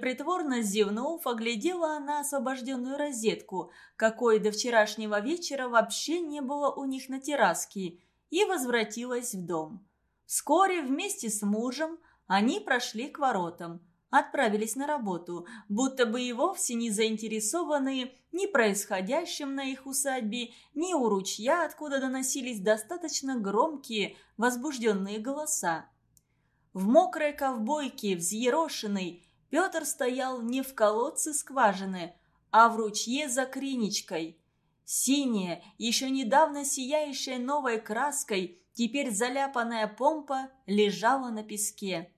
Притворно зевнув, оглядела она освобожденную розетку, какой до вчерашнего вечера вообще не было у них на терраске, и возвратилась в дом. Вскоре вместе с мужем они прошли к воротам, отправились на работу, будто бы и вовсе не заинтересованные ни происходящим на их усадьбе, ни у ручья, откуда доносились достаточно громкие, возбужденные голоса. В мокрой ковбойке, взъерошенной, Петр стоял не в колодце скважины, а в ручье за криничкой. Синяя, еще недавно сияющая новой краской, теперь заляпанная помпа лежала на песке.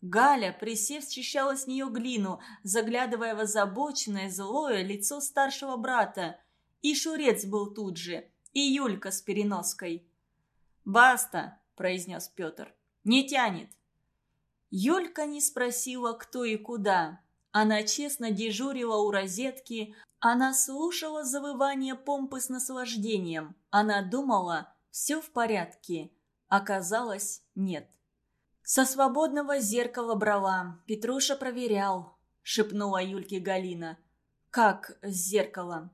Галя, присев, счищала с нее глину, заглядывая в озабоченное, злое лицо старшего брата. И Шурец был тут же, и Юлька с переноской. «Баста!» – произнес Петр. «Не тянет!» Юлька не спросила, кто и куда. Она честно дежурила у розетки, она слушала завывание помпы с наслаждением. Она думала, все в порядке. Оказалось, нет. Со свободного зеркала брала. Петруша проверял, шепнула Юльке Галина. Как с зеркала?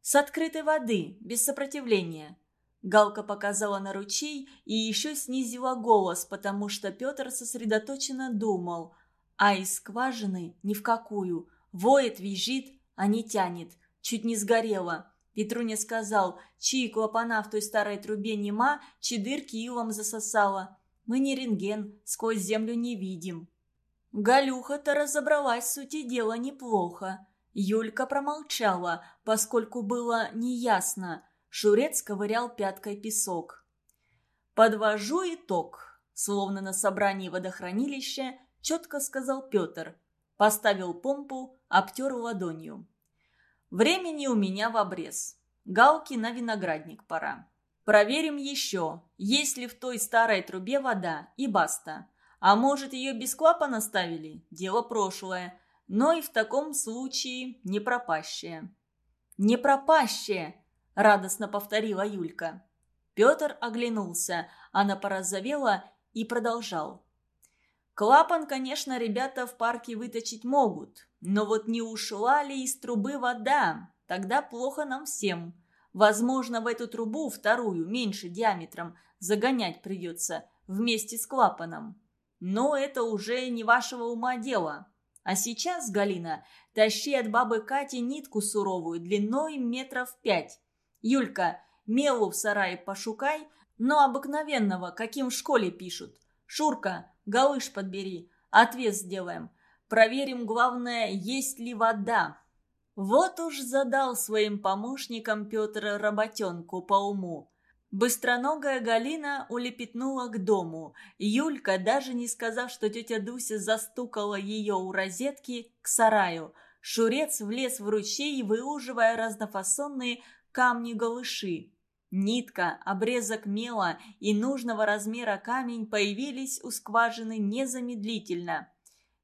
С открытой воды, без сопротивления. Галка показала на ручей и еще снизила голос, потому что Петр сосредоточенно думал. А из скважины ни в какую. Воет, визжит, а не тянет. Чуть не сгорела. Петруня сказал, чьи клапана в той старой трубе нема, чьи дырки илом засосала. Мы не рентген, сквозь землю не видим. Галюха-то разобралась в сути дела неплохо. Юлька промолчала, поскольку было неясно – Шурец ковырял пяткой песок. «Подвожу итог», словно на собрании водохранилища, четко сказал Петр. Поставил помпу, обтер ладонью. «Времени у меня в обрез. Галки на виноградник пора. Проверим еще, есть ли в той старой трубе вода, и баста. А может, ее без клапана ставили? Дело прошлое. Но и в таком случае не пропащее». «Не пропащее!» Радостно повторила Юлька. Петр оглянулся, она порозовела и продолжал. Клапан, конечно, ребята в парке выточить могут, но вот не ушла ли из трубы вода? Тогда плохо нам всем. Возможно, в эту трубу, вторую, меньше диаметром, загонять придется вместе с клапаном. Но это уже не вашего ума дело. А сейчас, Галина, тащи от бабы Кати нитку суровую длиной метров пять. Юлька, мелу в сарае пошукай, но обыкновенного, каким в школе пишут. Шурка, галыш подбери, ответ сделаем. Проверим, главное, есть ли вода. Вот уж задал своим помощникам Петр работенку по уму. Быстроногая Галина улепетнула к дому. Юлька, даже не сказав, что тетя Дуся застукала ее у розетки, к сараю. Шурец влез в ручей, выуживая разнофасонные камни-галыши. Нитка, обрезок мела и нужного размера камень появились у скважины незамедлительно.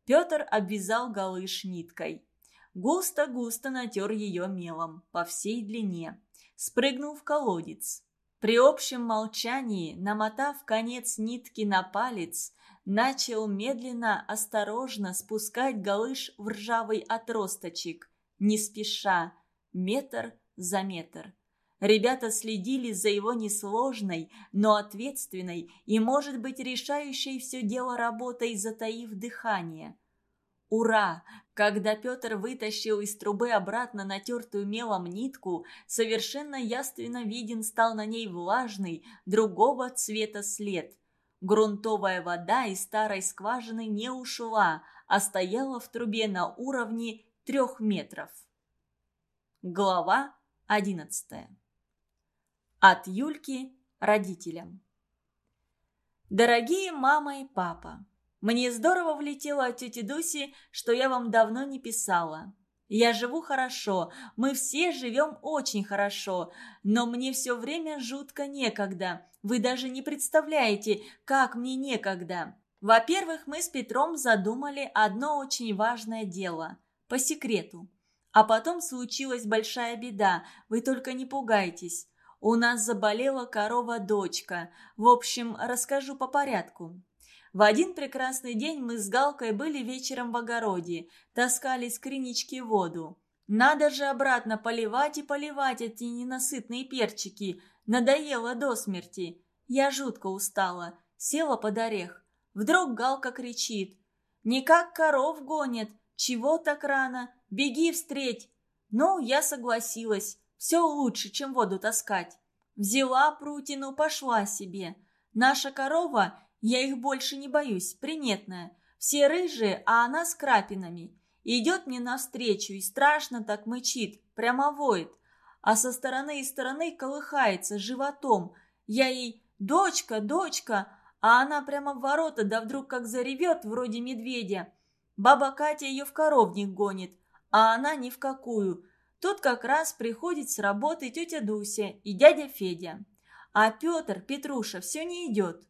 Петр обвязал галыш ниткой. Густо-густо натер ее мелом по всей длине. Спрыгнул в колодец. При общем молчании, намотав конец нитки на палец, начал медленно, осторожно спускать галыш в ржавый отросточек, не спеша, метр за метр. Ребята следили за его несложной, но ответственной и, может быть, решающей все дело работой, затаив дыхание. Ура! Когда Петр вытащил из трубы обратно натертую мелом нитку, совершенно яственно виден стал на ней влажный, другого цвета след. Грунтовая вода из старой скважины не ушла, а стояла в трубе на уровне трех метров. Глава Одиннадцатое. От Юльки родителям. Дорогие мама и папа, мне здорово влетело от тети Дуси, что я вам давно не писала. Я живу хорошо, мы все живем очень хорошо, но мне все время жутко некогда. Вы даже не представляете, как мне некогда. Во-первых, мы с Петром задумали одно очень важное дело. По секрету. А потом случилась большая беда, вы только не пугайтесь. У нас заболела корова-дочка. В общем, расскажу по порядку. В один прекрасный день мы с Галкой были вечером в огороде, таскали с кринички воду. Надо же обратно поливать и поливать эти ненасытные перчики. Надоело до смерти. Я жутко устала. Села под орех. Вдруг Галка кричит. «Никак коров гонят. Чего так рано? Беги встреть!» Ну, я согласилась. Все лучше, чем воду таскать. Взяла прутину, пошла себе. Наша корова я их больше не боюсь, приметная. Все рыжие, а она с крапинами. Идет мне навстречу и страшно так мычит, прямо воет. А со стороны и стороны колыхается животом. Я ей «Дочка, дочка!» А она прямо в ворота, да вдруг как заревет, вроде медведя. Баба Катя ее в коровник гонит, а она ни в какую. Тут как раз приходит с работы тетя Дуся и дядя Федя. А Петр, Петруша, все не идет.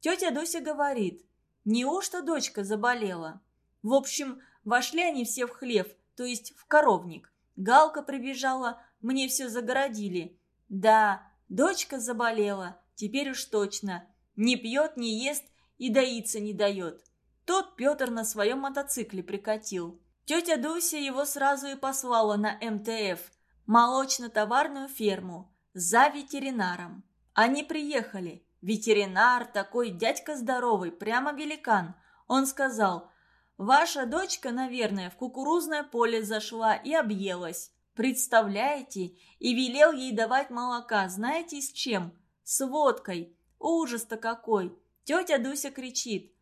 Тетя Дуся говорит, неужто дочка заболела? В общем, вошли они все в хлев, то есть в коровник. Галка прибежала, мне все загородили. Да, дочка заболела, теперь уж точно. Не пьет, не ест и доиться не дает. Тот Петр на своем мотоцикле прикатил. Тетя Дуся его сразу и послала на МТФ, молочно-товарную ферму, за ветеринаром. Они приехали. Ветеринар, такой дядька здоровый, прямо великан. Он сказал, «Ваша дочка, наверное, в кукурузное поле зашла и объелась. Представляете? И велел ей давать молока, знаете с чем? С водкой. Ужас-то какой!» Тетя Дуся кричит,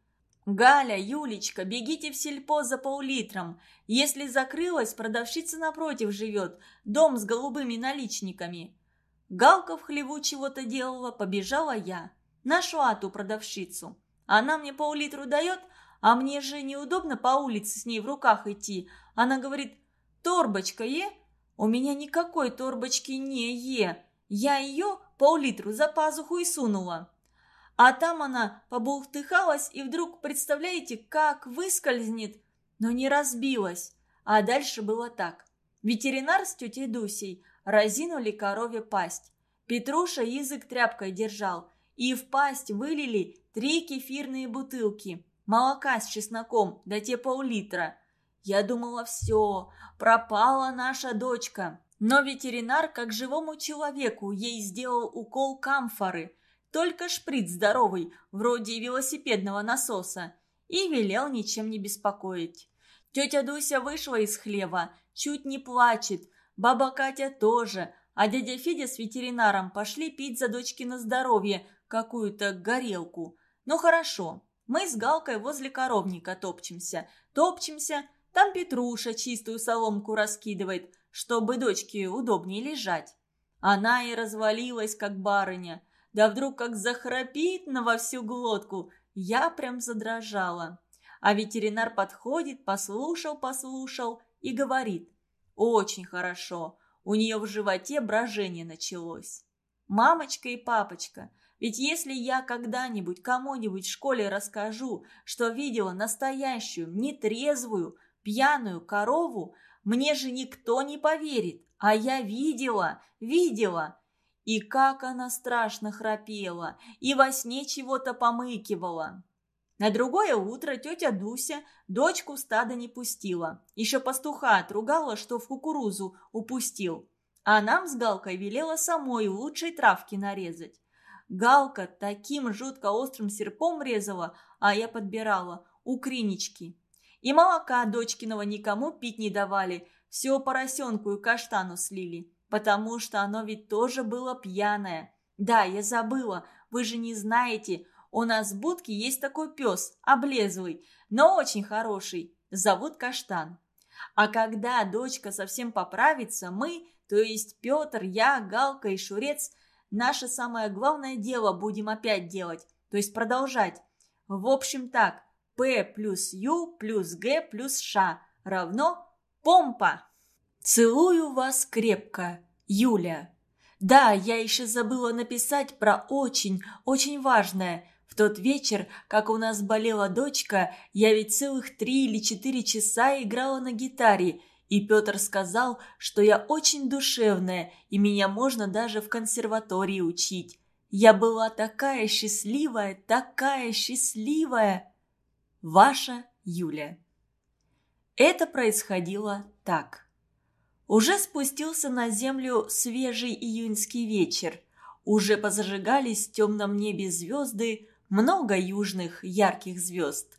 «Галя, Юлечка, бегите в сельпо за пол-литром. Если закрылась, продавщица напротив живет, дом с голубыми наличниками». Галка в хлеву чего-то делала, побежала я. Нашла ту продавщицу. Она мне пол-литру дает, а мне же неудобно по улице с ней в руках идти. Она говорит, торбочка е? У меня никакой торбочки не е. Я ее пол-литру за пазуху и сунула. А там она побултыхалась и вдруг, представляете, как выскользнет, но не разбилась. А дальше было так. Ветеринар с тетей Дусей разинули корове пасть. Петруша язык тряпкой держал, и в пасть вылили три кефирные бутылки, молока с чесноком, да те пол-литра. Я думала, все, пропала наша дочка. Но ветеринар, как живому человеку, ей сделал укол камфоры, только шприц здоровый, вроде велосипедного насоса, и велел ничем не беспокоить. Тетя Дуся вышла из хлева, чуть не плачет, Баба Катя тоже, а дядя Федя с ветеринаром пошли пить за дочки на здоровье какую-то горелку. Ну хорошо, мы с Галкой возле коровника топчемся. Топчемся, там Петруша чистую соломку раскидывает, чтобы дочке удобнее лежать. Она и развалилась, как барыня. Да вдруг как захрапит на во всю глотку. Я прям задрожала. А ветеринар подходит, послушал-послушал и говорит – очень хорошо. У нее в животе брожение началось. Мамочка и папочка, ведь если я когда-нибудь кому-нибудь в школе расскажу, что видела настоящую, нетрезвую, пьяную корову, мне же никто не поверит. А я видела, видела. И как она страшно храпела, и во сне чего-то помыкивала. На другое утро тетя Дуся дочку в стадо не пустила. Еще пастуха отругала, что в кукурузу упустил. А нам с Галкой велела самой лучшей травки нарезать. Галка таким жутко острым серпом резала, а я подбирала у кринички. И молока дочкиного никому пить не давали, все поросенку и каштану слили, потому что оно ведь тоже было пьяное. Да, я забыла, вы же не знаете, у нас в будке есть такой пес, облезлый, но очень хороший. Зовут Каштан. А когда дочка совсем поправится, мы, то есть Петр, я, Галка и Шурец, наше самое главное дело будем опять делать, то есть продолжать. В общем так, П плюс Ю плюс Г плюс Ш равно помпа. Целую вас крепко, Юля. Да, я еще забыла написать про очень, очень важное – в тот вечер, как у нас болела дочка, я ведь целых три или четыре часа играла на гитаре, и Петр сказал, что я очень душевная, и меня можно даже в консерватории учить. Я была такая счастливая, такая счастливая. Ваша Юля. Это происходило так. Уже спустился на землю свежий июньский вечер. Уже позажигались в темном небе звезды, много южных ярких звезд.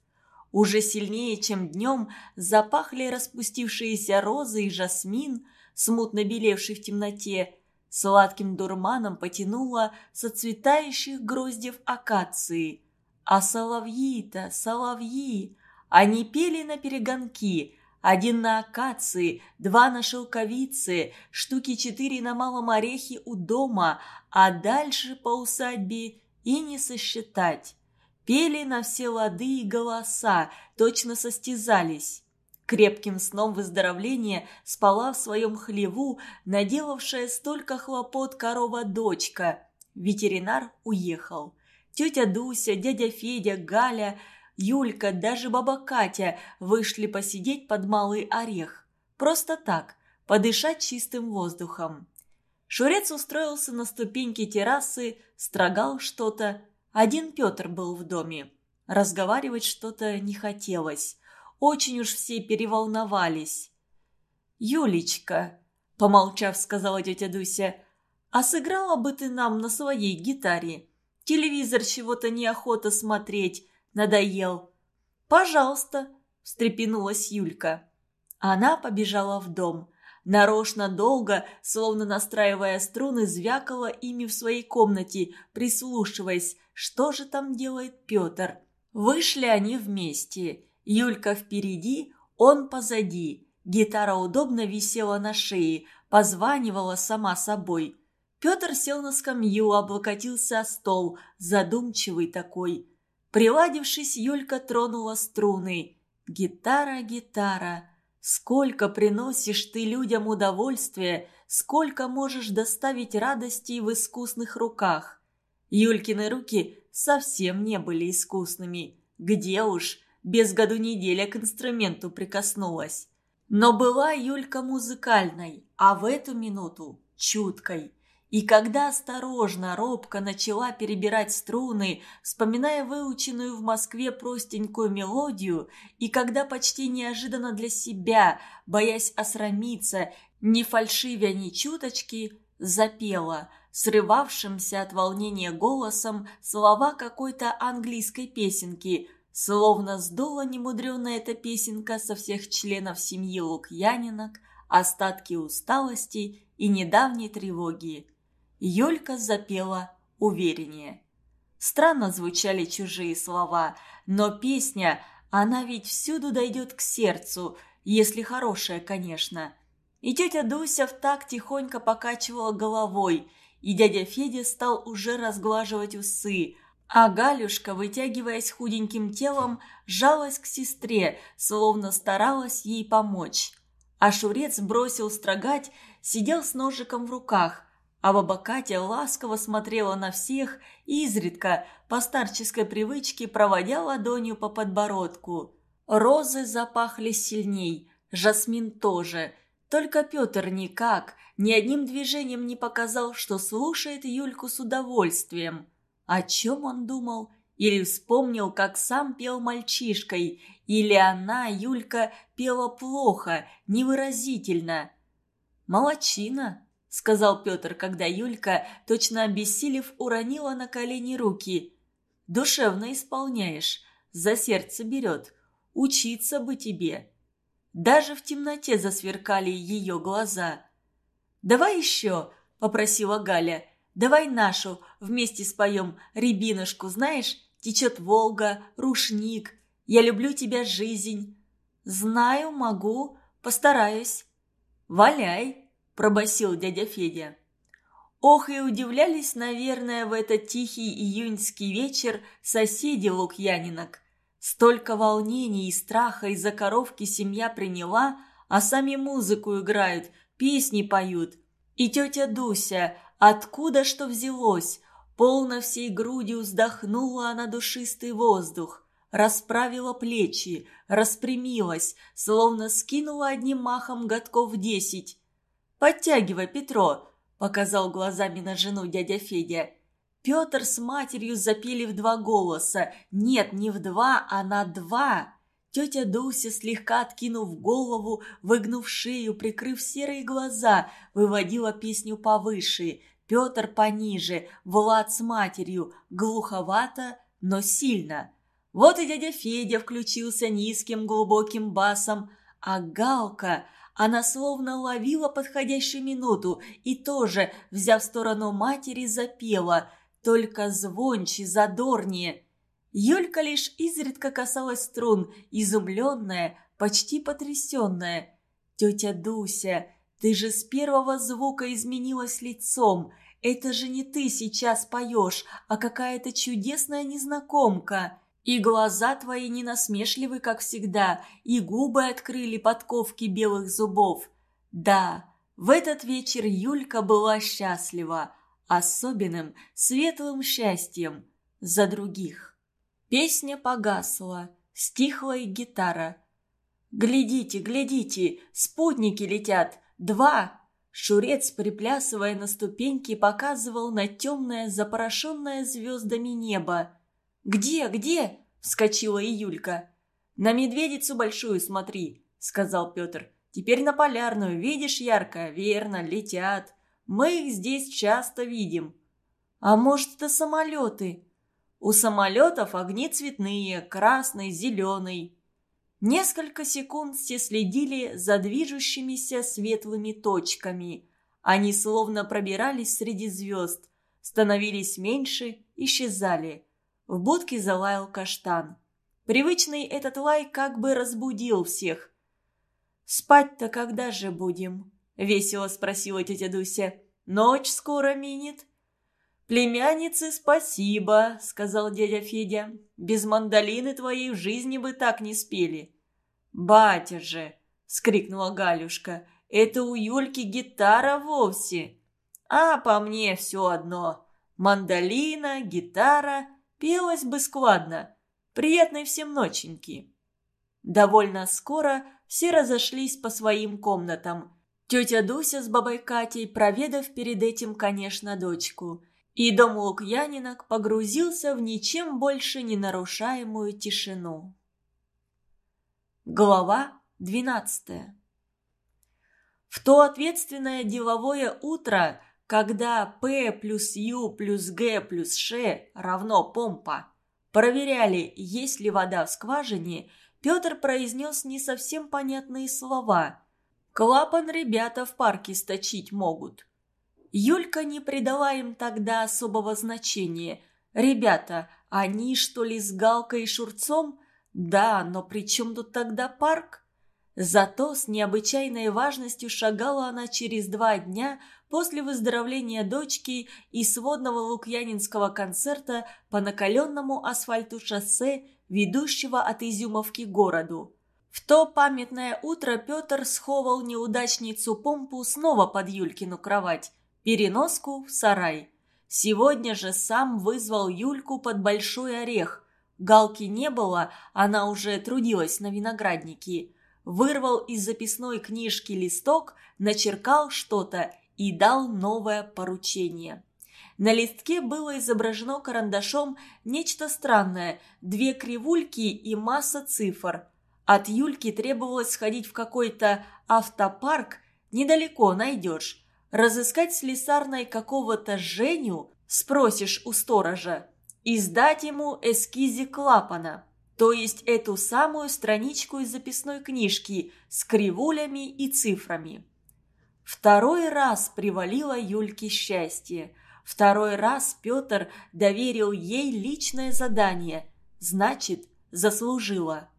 Уже сильнее, чем днем, запахли распустившиеся розы и жасмин, смутно белевший в темноте. Сладким дурманом потянуло со цветающих гроздев акации. А соловьи-то, соловьи, они пели на перегонки, один на акации, два на шелковице, штуки четыре на малом орехе у дома, а дальше по усадьбе и не сосчитать. Пели на все лады и голоса, точно состязались. Крепким сном выздоровления спала в своем хлеву, наделавшая столько хлопот корова-дочка. Ветеринар уехал. Тетя Дуся, дядя Федя, Галя, Юлька, даже баба Катя вышли посидеть под малый орех. Просто так, подышать чистым воздухом. Шурец устроился на ступеньке террасы, строгал что-то. Один Петр был в доме. Разговаривать что-то не хотелось. Очень уж все переволновались. «Юлечка», — помолчав, сказала тетя Дуся, — «а сыграла бы ты нам на своей гитаре? Телевизор чего-то неохота смотреть, надоел». «Пожалуйста», — встрепенулась Юлька. Она побежала в дом. Нарочно долго, словно настраивая струны, звякала ими в своей комнате, прислушиваясь, что же там делает Петр. Вышли они вместе. Юлька впереди, он позади. Гитара удобно висела на шее, позванивала сама собой. Петр сел на скамью, облокотился о стол, задумчивый такой. Приладившись, Юлька тронула струны. «Гитара, гитара, сколько приносишь ты людям удовольствия, сколько можешь доставить радости в искусных руках». Юлькины руки совсем не были искусными. Где уж, без году неделя к инструменту прикоснулась. Но была Юлька музыкальной, а в эту минуту чуткой. И когда осторожно, робко начала перебирать струны, вспоминая выученную в Москве простенькую мелодию, и когда почти неожиданно для себя, боясь осрамиться, не фальшивя ни чуточки, запела, срывавшимся от волнения голосом слова какой-то английской песенки – Словно сдула немудреная эта песенка со всех членов семьи Лукьянинок, остатки усталости и недавней тревоги. Юлька запела увереннее. Странно звучали чужие слова, но песня, она ведь всюду дойдет к сердцу, если хорошая, конечно. И тетя Дуся в так тихонько покачивала головой, и дядя Федя стал уже разглаживать усы – а Галюшка, вытягиваясь худеньким телом, жалась к сестре, словно старалась ей помочь. А Шурец бросил строгать, сидел с ножиком в руках, а баба Катя ласково смотрела на всех, изредка, по старческой привычке, проводя ладонью по подбородку. Розы запахли сильней, жасмин тоже. Только Петр никак, ни одним движением не показал, что слушает Юльку с удовольствием. О чем он думал? Или вспомнил, как сам пел мальчишкой? Или она, Юлька, пела плохо, невыразительно? «Молодчина», — сказал Петр, когда Юлька, точно обессилев, уронила на колени руки. «Душевно исполняешь, за сердце берет. Учиться бы тебе». Даже в темноте засверкали ее глаза. «Давай еще», — попросила Галя. Давай нашу вместе споем «Рябинушку», знаешь? Течет Волга, рушник. Я люблю тебя, жизнь. Знаю, могу, постараюсь. Валяй, пробасил дядя Федя. Ох, и удивлялись, наверное, в этот тихий июньский вечер соседи Лукьянинок. Столько волнений и страха из-за коровки семья приняла, а сами музыку играют, песни поют. И тетя Дуся, Откуда что взялось? Полно всей грудью вздохнула она душистый воздух, расправила плечи, распрямилась, словно скинула одним махом годков десять. «Подтягивай, Петро!» – показал глазами на жену дядя Федя. Петр с матерью запели в два голоса. Нет, не в два, а на два. Тетя Дуся, слегка откинув голову, выгнув шею, прикрыв серые глаза, выводила песню повыше. Петр пониже, Влад с матерью, глуховато, но сильно. Вот и дядя Федя включился низким глубоким басом, а Галка, она словно ловила подходящую минуту и тоже, взяв сторону матери, запела, только звонче, задорнее – Юлька лишь изредка касалась струн, изумленная, почти потрясенная. «Тетя Дуся, ты же с первого звука изменилась лицом. Это же не ты сейчас поешь, а какая-то чудесная незнакомка. И глаза твои не насмешливы, как всегда, и губы открыли подковки белых зубов. Да, в этот вечер Юлька была счастлива, особенным, светлым счастьем за других. Песня погасла, стихла и гитара. «Глядите, глядите, спутники летят! Два!» Шурец, приплясывая на ступеньки, показывал на темное, запорошенное звездами небо. «Где, где?» – вскочила и Юлька. «На медведицу большую смотри», – сказал Петр. «Теперь на полярную. Видишь ярко? Верно, летят. Мы их здесь часто видим». «А может, это самолеты?» У самолетов огни цветные, красный, зеленый. Несколько секунд все следили за движущимися светлыми точками. Они словно пробирались среди звезд, становились меньше, исчезали. В будке залаял каштан. Привычный этот лай как бы разбудил всех. «Спать-то когда же будем?» — весело спросила тетя Дуся. «Ночь скоро минет». «Племяннице спасибо», — сказал дядя Федя. «Без мандолины твоей в жизни бы так не спели». «Батя же!» — скрикнула Галюшка. «Это у Юльки гитара вовсе!» «А по мне все одно. Мандолина, гитара, пелось бы складно. Приятной всем ноченьки». Довольно скоро все разошлись по своим комнатам. Тетя Дуся с бабой Катей, проведав перед этим, конечно, дочку – и дом Лукьянинок погрузился в ничем больше не нарушаемую тишину. Глава двенадцатая В то ответственное деловое утро, когда П плюс Ю плюс Г плюс Ш равно помпа, проверяли, есть ли вода в скважине, Петр произнес не совсем понятные слова. «Клапан ребята в парке сточить могут». Юлька не придала им тогда особого значения. «Ребята, они что ли с Галкой и Шурцом? Да, но при чем тут тогда парк?» Зато с необычайной важностью шагала она через два дня после выздоровления дочки и сводного лукьянинского концерта по накаленному асфальту шоссе, ведущего от Изюмовки к городу. В то памятное утро Петр сховал неудачницу Помпу снова под Юлькину кровать переноску в сарай. Сегодня же сам вызвал Юльку под большой орех. Галки не было, она уже трудилась на винограднике. Вырвал из записной книжки листок, начеркал что-то и дал новое поручение. На листке было изображено карандашом нечто странное, две кривульки и масса цифр. От Юльки требовалось сходить в какой-то автопарк, недалеко найдешь разыскать слесарной какого-то Женю, спросишь у сторожа, и сдать ему эскизи клапана, то есть эту самую страничку из записной книжки с кривулями и цифрами. Второй раз привалило Юльке счастье. Второй раз Петр доверил ей личное задание. Значит, заслужила.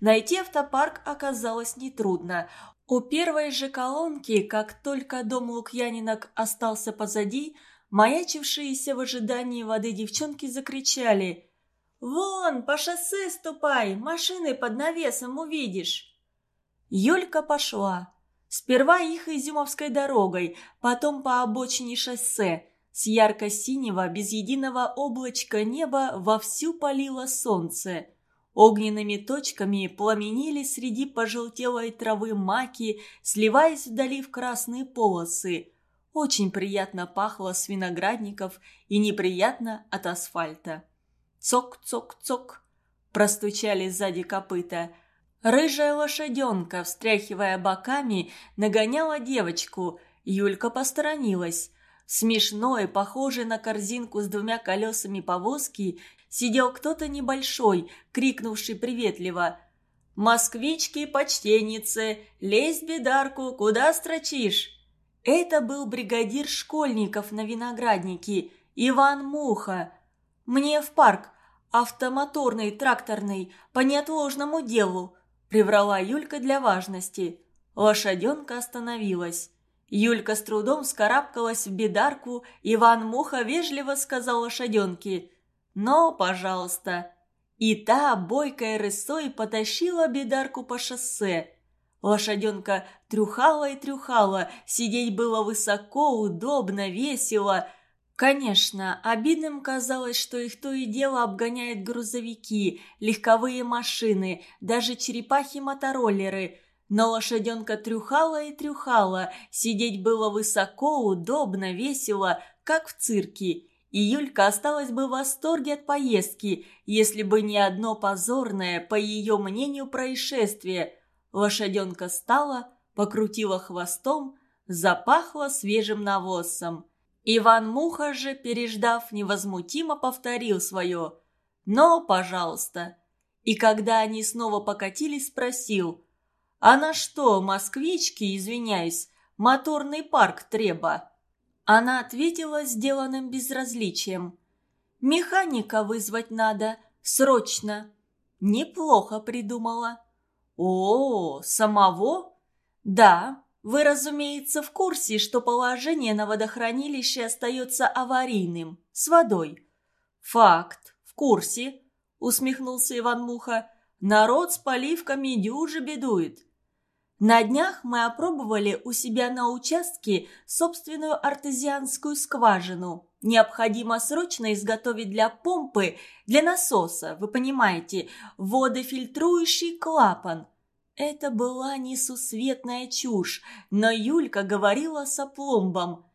Найти автопарк оказалось нетрудно. У первой же колонки, как только дом Лукьянинок остался позади, маячившиеся в ожидании воды девчонки закричали «Вон, по шоссе ступай, машины под навесом увидишь!» Юлька пошла. Сперва их Изюмовской дорогой, потом по обочине шоссе. С ярко-синего, без единого облачка неба вовсю палило солнце – Огненными точками пламенили среди пожелтелой травы маки, сливаясь вдали в красные полосы. очень приятно пахло с виноградников и неприятно от асфальта. Цок-цок-цок простучали сзади копыта. Рыжая лошаденка, встряхивая боками, нагоняла девочку. Юлька посторонилась. Смешной, похожий на корзинку с двумя колесами повозки, сидел кто-то небольшой, крикнувший приветливо «Москвички-почтенницы, лезь, бедарку, куда строчишь?» Это был бригадир школьников на винограднике, Иван Муха. «Мне в парк, автомоторный, тракторный, по неотложному делу», – приврала Юлька для важности. Лошаденка остановилась. Юлька с трудом вскарабкалась в бедарку, Иван Муха вежливо сказал лошаденке «Но, пожалуйста». И та, бойкой рысой, потащила бедарку по шоссе – Лошаденка трюхала и трюхала, сидеть было высоко, удобно, весело. Конечно, обидным казалось, что их то и дело обгоняют грузовики, легковые машины, даже черепахи-мотороллеры. Но лошаденка трюхала и трюхала, сидеть было высоко, удобно, весело, как в цирке. И Юлька осталась бы в восторге от поездки, если бы не одно позорное, по ее мнению, происшествие – Лошаденка стала, покрутила хвостом, запахла свежим навозом. Иван Муха же, переждав, невозмутимо повторил свое «Но, пожалуйста». И когда они снова покатились, спросил «А на что, москвички, извиняюсь, моторный парк треба?» Она ответила сделанным безразличием «Механика вызвать надо, срочно». «Неплохо придумала». «О, самого?» «Да, вы, разумеется, в курсе, что положение на водохранилище остается аварийным, с водой». «Факт, в курсе», — усмехнулся Иван Муха. «Народ с поливками дюже бедует». На днях мы опробовали у себя на участке собственную артезианскую скважину. Необходимо срочно изготовить для помпы, для насоса, вы понимаете, водофильтрующий клапан. Это была несусветная чушь, но Юлька говорила с опломбом.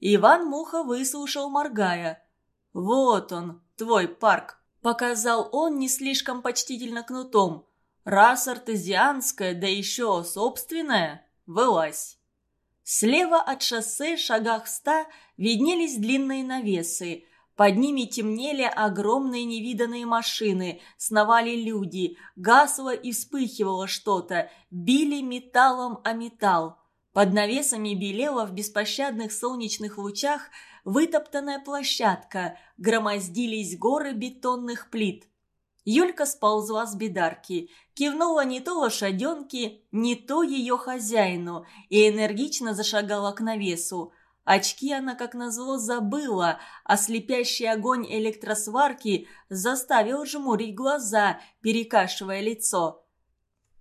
Иван Муха выслушал, моргая. «Вот он, твой парк», — показал он не слишком почтительно кнутом. Раз артезианская, да еще собственная, вылазь. Слева от шоссе, шагах ста, виднелись длинные навесы. Под ними темнели огромные невиданные машины, сновали люди, гасло и вспыхивало что-то, били металлом о металл. Под навесами белела в беспощадных солнечных лучах вытоптанная площадка, громоздились горы бетонных плит. Юлька сползла с бедарки, кивнула не то лошаденке, не то ее хозяину и энергично зашагала к навесу. Очки она, как назло, забыла, а слепящий огонь электросварки заставил жмурить глаза, перекашивая лицо.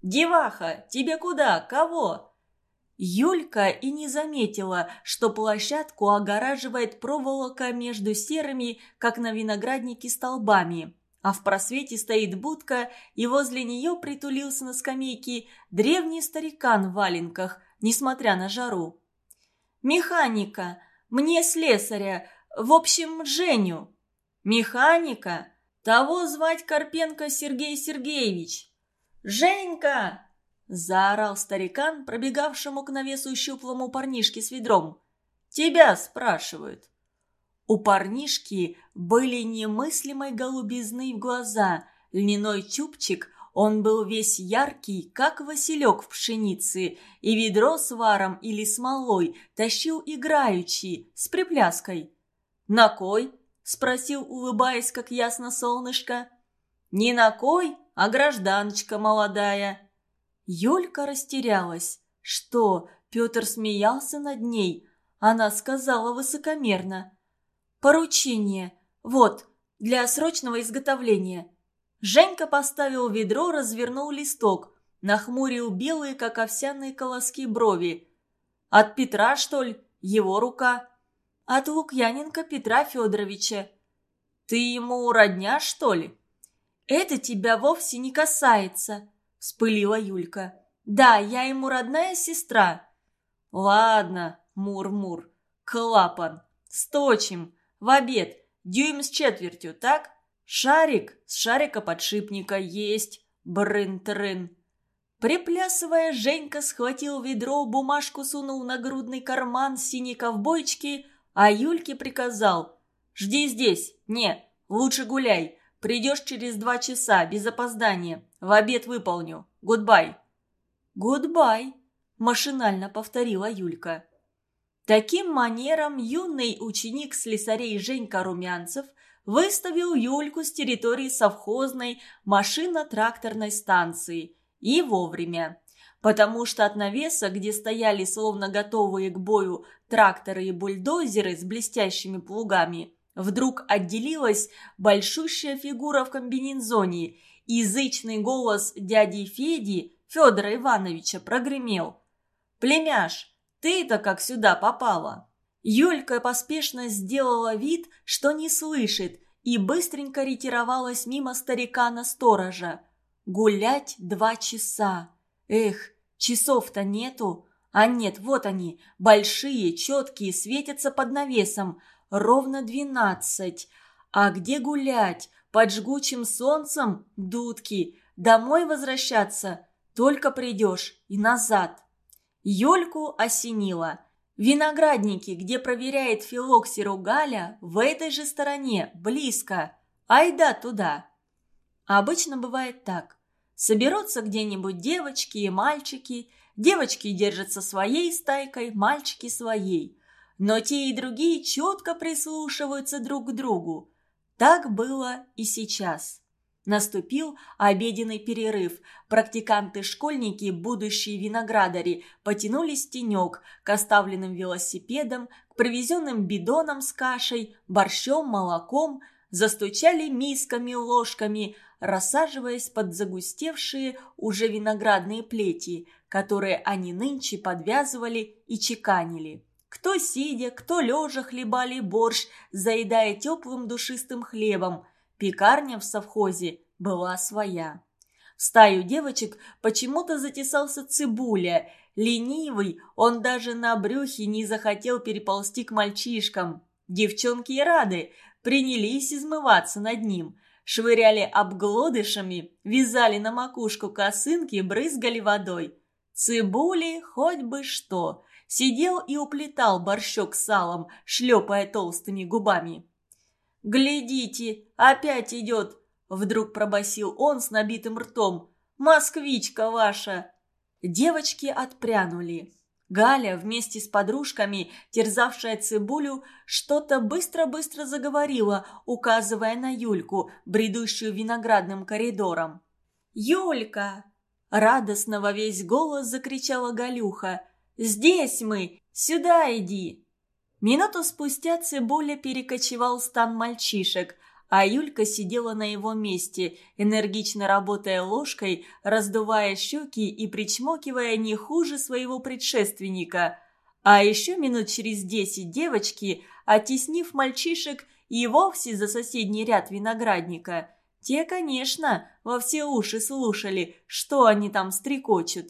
«Деваха, тебе куда? Кого?» Юлька и не заметила, что площадку огораживает проволока между серыми, как на винограднике, столбами а в просвете стоит будка, и возле нее притулился на скамейке древний старикан в валенках, несмотря на жару. «Механика! Мне слесаря! В общем, Женю!» «Механика! Того звать Карпенко Сергей Сергеевич!» «Женька!» – заорал старикан, пробегавшему к навесу щуплому парнишке с ведром. «Тебя спрашивают!» У парнишки были немыслимой голубизны в глаза, льняной чубчик, он был весь яркий, как василек в пшенице, и ведро с варом или смолой тащил играючи, с припляской. «На кой?» – спросил, улыбаясь, как ясно солнышко. «Не на кой, а гражданочка молодая». Юлька растерялась. Что, Петр смеялся над ней? Она сказала высокомерно – Поручение. Вот, для срочного изготовления. Женька поставил ведро, развернул листок, нахмурил белые, как овсяные колоски брови. От Петра, что ли? Его рука. От Лукьяненко Петра Федоровича. Ты ему родня, что ли? Это тебя вовсе не касается, вспылила Юлька. Да, я ему родная сестра. Ладно, Мур-Мур, Клапан. Сточим. В обед. Дюйм с четвертью, так? Шарик с шарика подшипника есть. Брын-трын. Приплясывая, Женька схватил ведро, бумажку сунул нагрудный карман синей ковбойчики, а Юльке приказал «Жди здесь. Не, лучше гуляй. Придешь через два часа, без опоздания. В обед выполню. Гудбай». «Гудбай», – машинально повторила Юлька. Таким манером юный ученик слесарей Женька Румянцев выставил Юльку с территории совхозной машино-тракторной станции – и вовремя. Потому что от навеса, где стояли словно готовые к бою тракторы и бульдозеры с блестящими плугами, вдруг отделилась большущая фигура в комбинезоне, язычный голос дяди Феди, Федора Ивановича, прогремел. «Племяш, ты-то как сюда попала?» Юлька поспешно сделала вид, что не слышит, и быстренько ретировалась мимо старика-насторожа. Гулять два часа. Эх, часов-то нету. А нет, вот они, большие, четкие, светятся под навесом. Ровно двенадцать. А где гулять? Под жгучим солнцем? Дудки. Домой возвращаться? Только придешь и назад. Юльку осенило. Виноградники, где проверяет филоксеру Галя, в этой же стороне, близко. Айда туда. Обычно бывает так. Соберутся где-нибудь девочки и мальчики. Девочки держатся своей стайкой, мальчики своей. Но те и другие четко прислушиваются друг к другу. Так было и сейчас. Наступил обеденный перерыв. Практиканты-школьники, будущие виноградари, потянулись тенек к оставленным велосипедам, к привезенным бидонам с кашей, борщом, молоком, застучали мисками, ложками – рассаживаясь под загустевшие уже виноградные плети, которые они нынче подвязывали и чеканили. Кто сидя, кто лежа хлебали борщ, заедая теплым душистым хлебом. Пекарня в совхозе была своя. В стаю девочек почему-то затесался цибуля. Ленивый, он даже на брюхе не захотел переползти к мальчишкам. Девчонки и рады, принялись измываться над ним – швыряли обглодышами, вязали на макушку косынки, брызгали водой. Цибули хоть бы что. Сидел и уплетал борщок салом, шлепая толстыми губами. «Глядите, опять идет!» Вдруг пробасил он с набитым ртом. «Москвичка ваша!» Девочки отпрянули. Галя вместе с подружками, терзавшая цибулю, что-то быстро-быстро заговорила, указывая на Юльку, бредущую виноградным коридором. «Юлька!» – радостно во весь голос закричала Галюха. «Здесь мы! Сюда иди!» Минуту спустя Цибуля перекочевал стан мальчишек – а Юлька сидела на его месте, энергично работая ложкой, раздувая щеки и причмокивая не хуже своего предшественника. А еще минут через десять девочки, оттеснив мальчишек и вовсе за соседний ряд виноградника. Те, конечно, во все уши слушали, что они там стрекочут.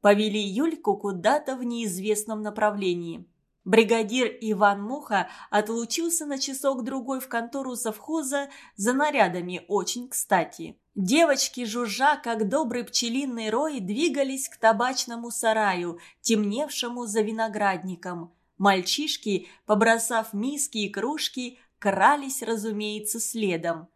Повели Юльку куда-то в неизвестном направлении. Бригадир Иван Муха отлучился на часок-другой в контору совхоза за нарядами очень кстати. Девочки, жужжа, как добрый пчелиный рой, двигались к табачному сараю, темневшему за виноградником. Мальчишки, побросав миски и кружки, крались, разумеется, следом.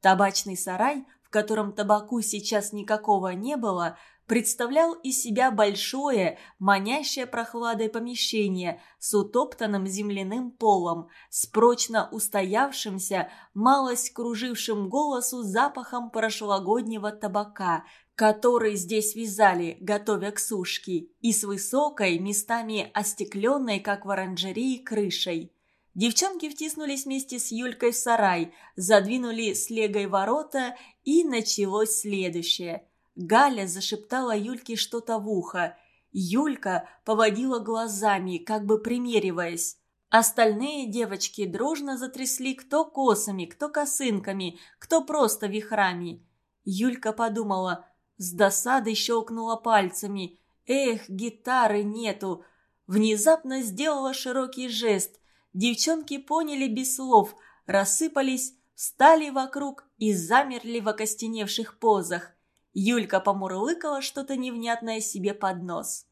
Табачный сарай, в котором табаку сейчас никакого не было, представлял из себя большое, манящее прохладой помещение с утоптанным земляным полом, с прочно устоявшимся, малость кружившим голосу запахом прошлогоднего табака, который здесь вязали, готовя к сушке, и с высокой, местами остекленной, как в оранжерее, крышей. Девчонки втиснулись вместе с Юлькой в сарай, задвинули с ворота, и началось следующее – Галя зашептала Юльке что-то в ухо. Юлька поводила глазами, как бы примериваясь. Остальные девочки дружно затрясли кто косами, кто косынками, кто просто вихрами. Юлька подумала, с досадой щелкнула пальцами. «Эх, гитары нету! внезапно сделала широкий жест. Девчонки поняли без слов, рассыпались, встали вокруг и замерли в окостеневших позах. Юлька помурлыкала что-то невнятное себе под нос.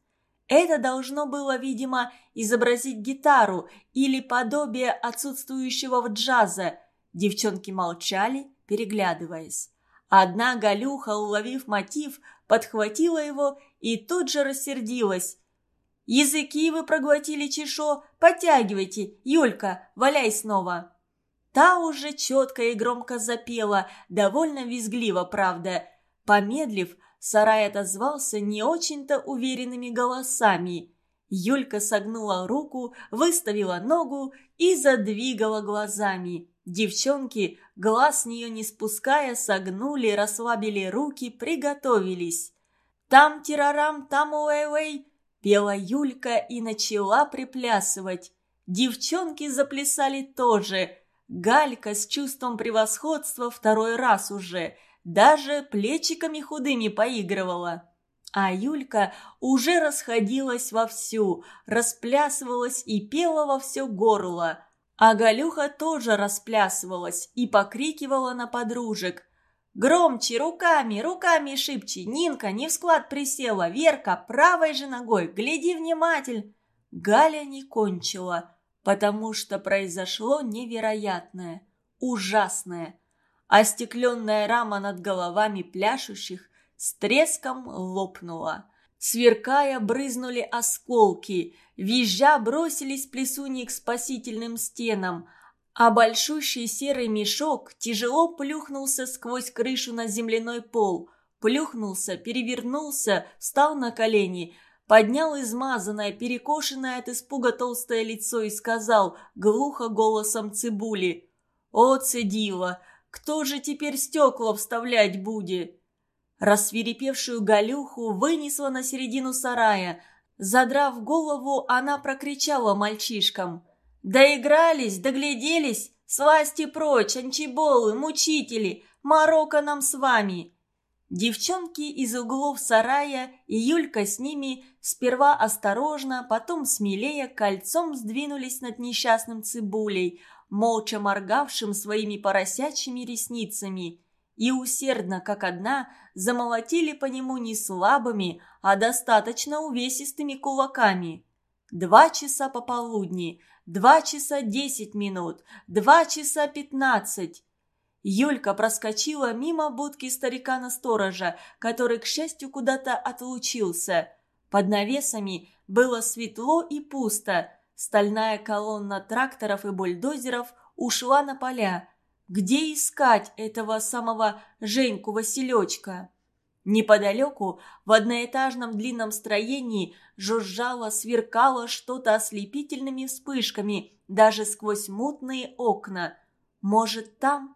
Это должно было, видимо, изобразить гитару или подобие отсутствующего в джаза. Девчонки молчали, переглядываясь. Одна Галюха, уловив мотив, подхватила его и тут же рассердилась. «Языки вы проглотили, Чешо, подтягивайте, Юлька, валяй снова!» Та уже четко и громко запела, довольно визгливо, правда. Помедлив, Сарай отозвался не очень-то уверенными голосами. Юлька согнула руку, выставила ногу и задвигала глазами. Девчонки, глаз с нее не спуская, согнули, расслабили руки, приготовились. «Там тирарам, там уэй-уэй!» пела Юлька и начала приплясывать. Девчонки заплясали тоже. Галька с чувством превосходства второй раз уже – даже плечиками худыми поигрывала. А Юлька уже расходилась вовсю, расплясывалась и пела во все горло. А Галюха тоже расплясывалась и покрикивала на подружек. «Громче, руками, руками шибче! Нинка не в склад присела! Верка, правой же ногой! Гляди внимательно!» Галя не кончила, потому что произошло невероятное, ужасное – Остекленная рама над головами пляшущих с треском лопнула. Сверкая, брызнули осколки, визжа бросились плесуни к спасительным стенам, а большущий серый мешок тяжело плюхнулся сквозь крышу на земляной пол. Плюхнулся, перевернулся, встал на колени, поднял измазанное, перекошенное от испуга толстое лицо и сказал глухо голосом цибули «О, цедила! Кто же теперь стекла вставлять будет?» Рассвирепевшую Галюху вынесла на середину сарая. Задрав голову, она прокричала мальчишкам. «Доигрались, догляделись! Сласти прочь, анчиболы, мучители! Марокко нам с вами!» Девчонки из углов сарая и Юлька с ними сперва осторожно, потом смелее кольцом сдвинулись над несчастным цибулей – молча моргавшим своими поросячьими ресницами, и усердно, как одна, замолотили по нему не слабыми, а достаточно увесистыми кулаками. Два часа пополудни, два часа десять минут, два часа пятнадцать. Юлька проскочила мимо будки старика-насторожа, который, к счастью, куда-то отлучился. Под навесами было светло и пусто – Стальная колонна тракторов и бульдозеров ушла на поля. Где искать этого самого Женьку Василечка? Неподалеку, в одноэтажном длинном строении, жужжало, сверкало что-то ослепительными вспышками, даже сквозь мутные окна. Может, там?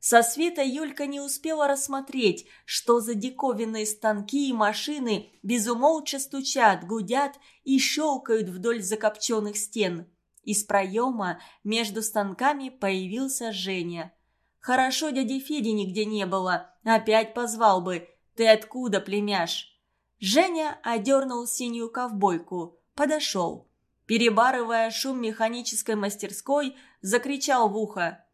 Со света Юлька не успела рассмотреть, что за диковинные станки и машины безумолча стучат, гудят и щелкают вдоль закопченных стен. Из проема между станками появился Женя. «Хорошо дяди Феди нигде не было. Опять позвал бы. Ты откуда, племяш?» Женя одернул синюю ковбойку. Подошел. Перебарывая шум механической мастерской, закричал в ухо.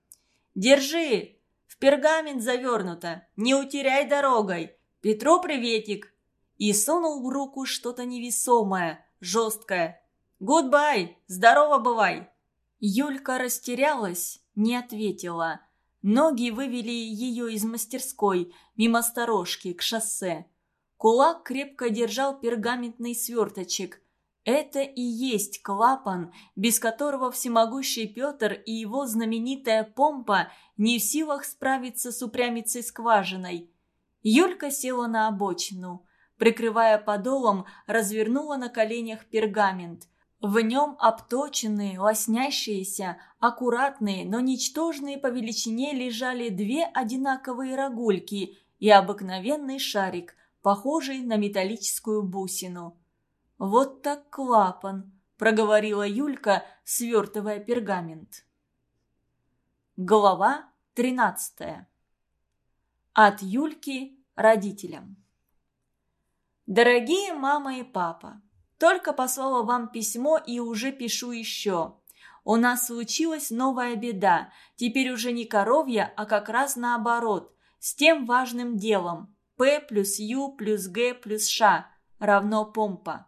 «Держи! Пергамент завернуто. Не утеряй дорогой. Петру приветик. И сунул в руку что-то невесомое, жесткое. «Гудбай! Здорово бывай!» Юлька растерялась, не ответила. Ноги вывели ее из мастерской, мимо сторожки, к шоссе. Кулак крепко держал пергаментный сверточек. Это и есть клапан, без которого всемогущий Петр и его знаменитая помпа не в силах справиться с упрямицей скважиной. Юлька села на обочину. Прикрывая подолом, развернула на коленях пергамент. В нем обточенные, лоснящиеся, аккуратные, но ничтожные по величине лежали две одинаковые рогульки и обыкновенный шарик, похожий на металлическую бусину. «Вот так клапан», – проговорила Юлька, свертывая пергамент. Глава тринадцатая. От Юльки родителям. Дорогие мама и папа, Только послала вам письмо и уже пишу еще. У нас случилась новая беда. Теперь уже не коровья, а как раз наоборот. С тем важным делом. П плюс Ю плюс Г плюс Ш равно помпа.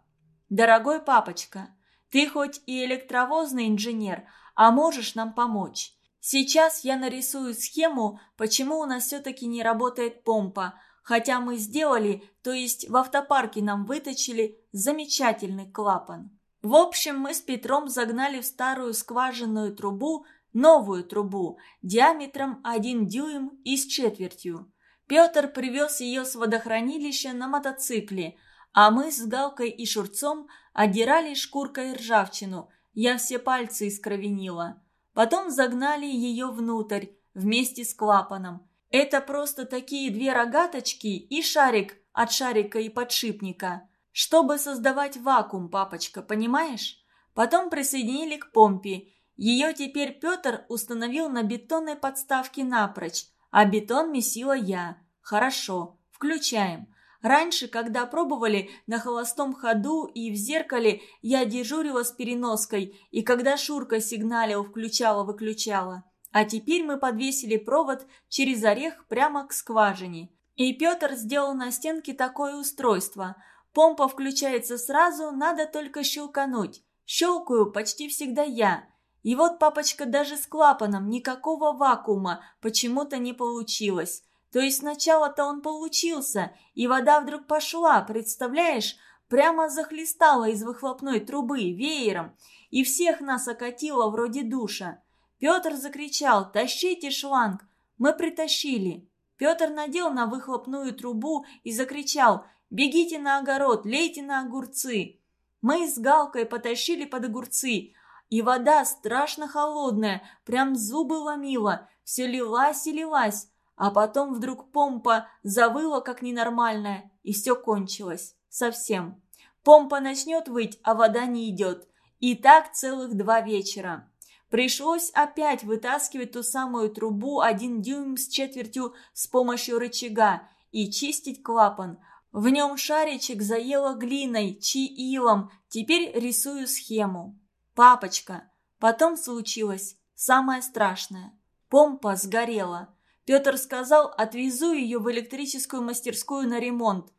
Дорогой папочка, ты хоть и электровозный инженер, а можешь нам помочь. Сейчас я нарисую схему, почему у нас все-таки не работает помпа, хотя мы сделали, то есть в автопарке нам выточили замечательный клапан. В общем, мы с Петром загнали в старую скважинную трубу новую трубу диаметром 1 дюйм и с четвертью. Петр привез ее с водохранилища на мотоцикле, а мы с Галкой и Шурцом отдирали шкуркой ржавчину. Я все пальцы искровенила. Потом загнали ее внутрь, вместе с клапаном. Это просто такие две рогаточки и шарик от шарика и подшипника. Чтобы создавать вакуум, папочка, понимаешь? Потом присоединили к помпе. Ее теперь Петр установил на бетонной подставке напрочь, а бетон месила я. Хорошо, включаем. Раньше, когда пробовали на холостом ходу и в зеркале, я дежурила с переноской, и когда Шурка сигналил, включала-выключала. А теперь мы подвесили провод через орех прямо к скважине. И Петр сделал на стенке такое устройство. Помпа включается сразу, надо только щелкануть. Щелкаю почти всегда я. И вот, папочка, даже с клапаном никакого вакуума почему-то не получилось. То есть сначала-то он получился, и вода вдруг пошла, представляешь? Прямо захлестала из выхлопной трубы веером, и всех нас окатило вроде душа. Петр закричал «Тащите шланг!» Мы притащили. Петр надел на выхлопную трубу и закричал «Бегите на огород, лейте на огурцы!» Мы с Галкой потащили под огурцы, и вода страшно холодная, прям зубы ломила, все лилась и лилась. А потом вдруг помпа завыла как ненормальная, и все кончилось. Совсем. Помпа начнет выть, а вода не идет. И так целых два вечера. Пришлось опять вытаскивать ту самую трубу один дюйм с четвертью с помощью рычага и чистить клапан. В нем шаричек заело глиной, чиилом. Теперь рисую схему. Папочка. Потом случилось самое страшное. Помпа сгорела. Петр сказал, отвезу ее в электрическую мастерскую на ремонт.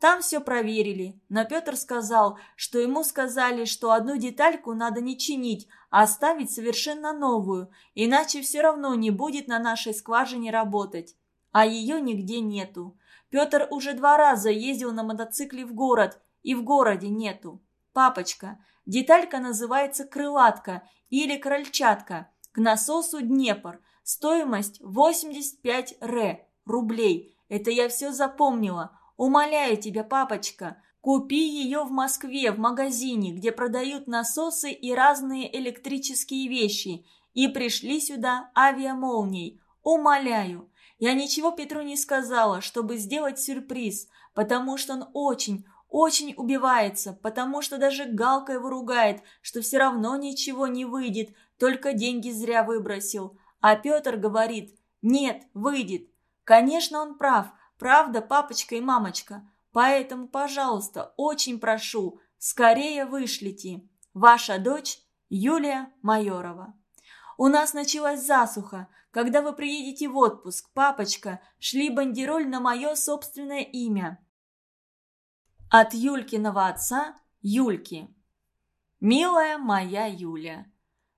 Там все проверили, но Петр сказал, что ему сказали, что одну детальку надо не чинить, а оставить совершенно новую, иначе все равно не будет на нашей скважине работать. А ее нигде нету. Петр уже два раза ездил на мотоцикле в город, и в городе нету. Папочка, деталька называется крылатка или крольчатка, к насосу Днепр – Стоимость 85 ре рублей. Это я все запомнила. Умоляю тебя, папочка, купи ее в Москве в магазине, где продают насосы и разные электрические вещи, и пришли сюда авиамолнией. Умоляю. Я ничего Петру не сказала, чтобы сделать сюрприз, потому что он очень, очень убивается, потому что даже Галка его ругает, что все равно ничего не выйдет, только деньги зря выбросил. А Петр говорит, нет, выйдет. Конечно, он прав. Правда, папочка и мамочка. Поэтому, пожалуйста, очень прошу, скорее вышлите. Ваша дочь Юлия Майорова. У нас началась засуха. Когда вы приедете в отпуск, папочка, шли бандероль на мое собственное имя. От Юлькиного отца Юльки. Милая моя Юля,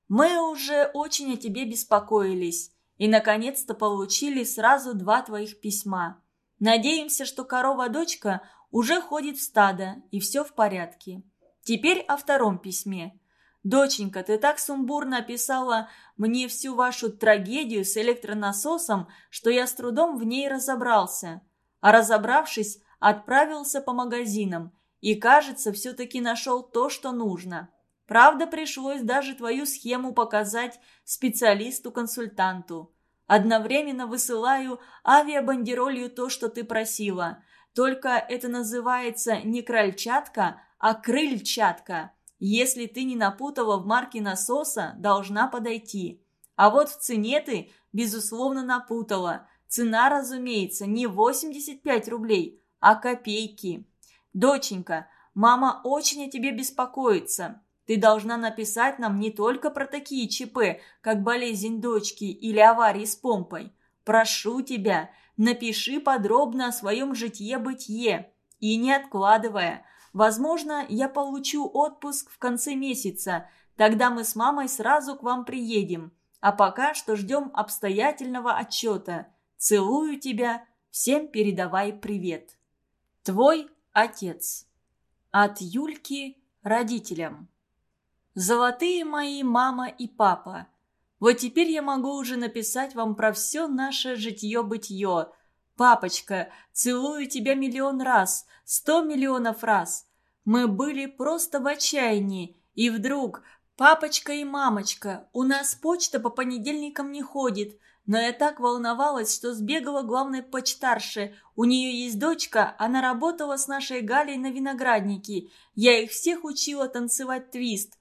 мы уже очень о тебе беспокоились и, наконец-то, получили сразу два твоих письма. Надеемся, что корова-дочка уже ходит в стадо и все в порядке. Теперь о втором письме. «Доченька, ты так сумбурно описала мне всю вашу трагедию с электронасосом, что я с трудом в ней разобрался. А разобравшись, отправился по магазинам и, кажется, все-таки нашел то, что нужно. Правда, пришлось даже твою схему показать специалисту-консультанту. Одновременно высылаю авиабандеролью то, что ты просила. Только это называется не крольчатка, а крыльчатка. Если ты не напутала в марке насоса, должна подойти. А вот в цене ты, безусловно, напутала. Цена, разумеется, не 85 рублей, а копейки. Доченька, Мама очень о тебе беспокоится. Ты должна написать нам не только про такие ЧП, как болезнь дочки или аварии с помпой. Прошу тебя, напиши подробно о своем житье-бытие. И не откладывая. Возможно, я получу отпуск в конце месяца. Тогда мы с мамой сразу к вам приедем. А пока что ждем обстоятельного отчета. Целую тебя. Всем передавай привет. Твой отец. От Юльки родителям. Золотые мои мама и папа. Вот теперь я могу уже написать вам про все наше житье-бытие. Папочка, целую тебя миллион раз, сто миллионов раз. Мы были просто в отчаянии, и вдруг, папочка и мамочка, у нас почта по понедельникам не ходит, но я так волновалась, что сбегала главной почтарше. У нее есть дочка, она работала с нашей Галей на винограднике. Я их всех учила танцевать твист.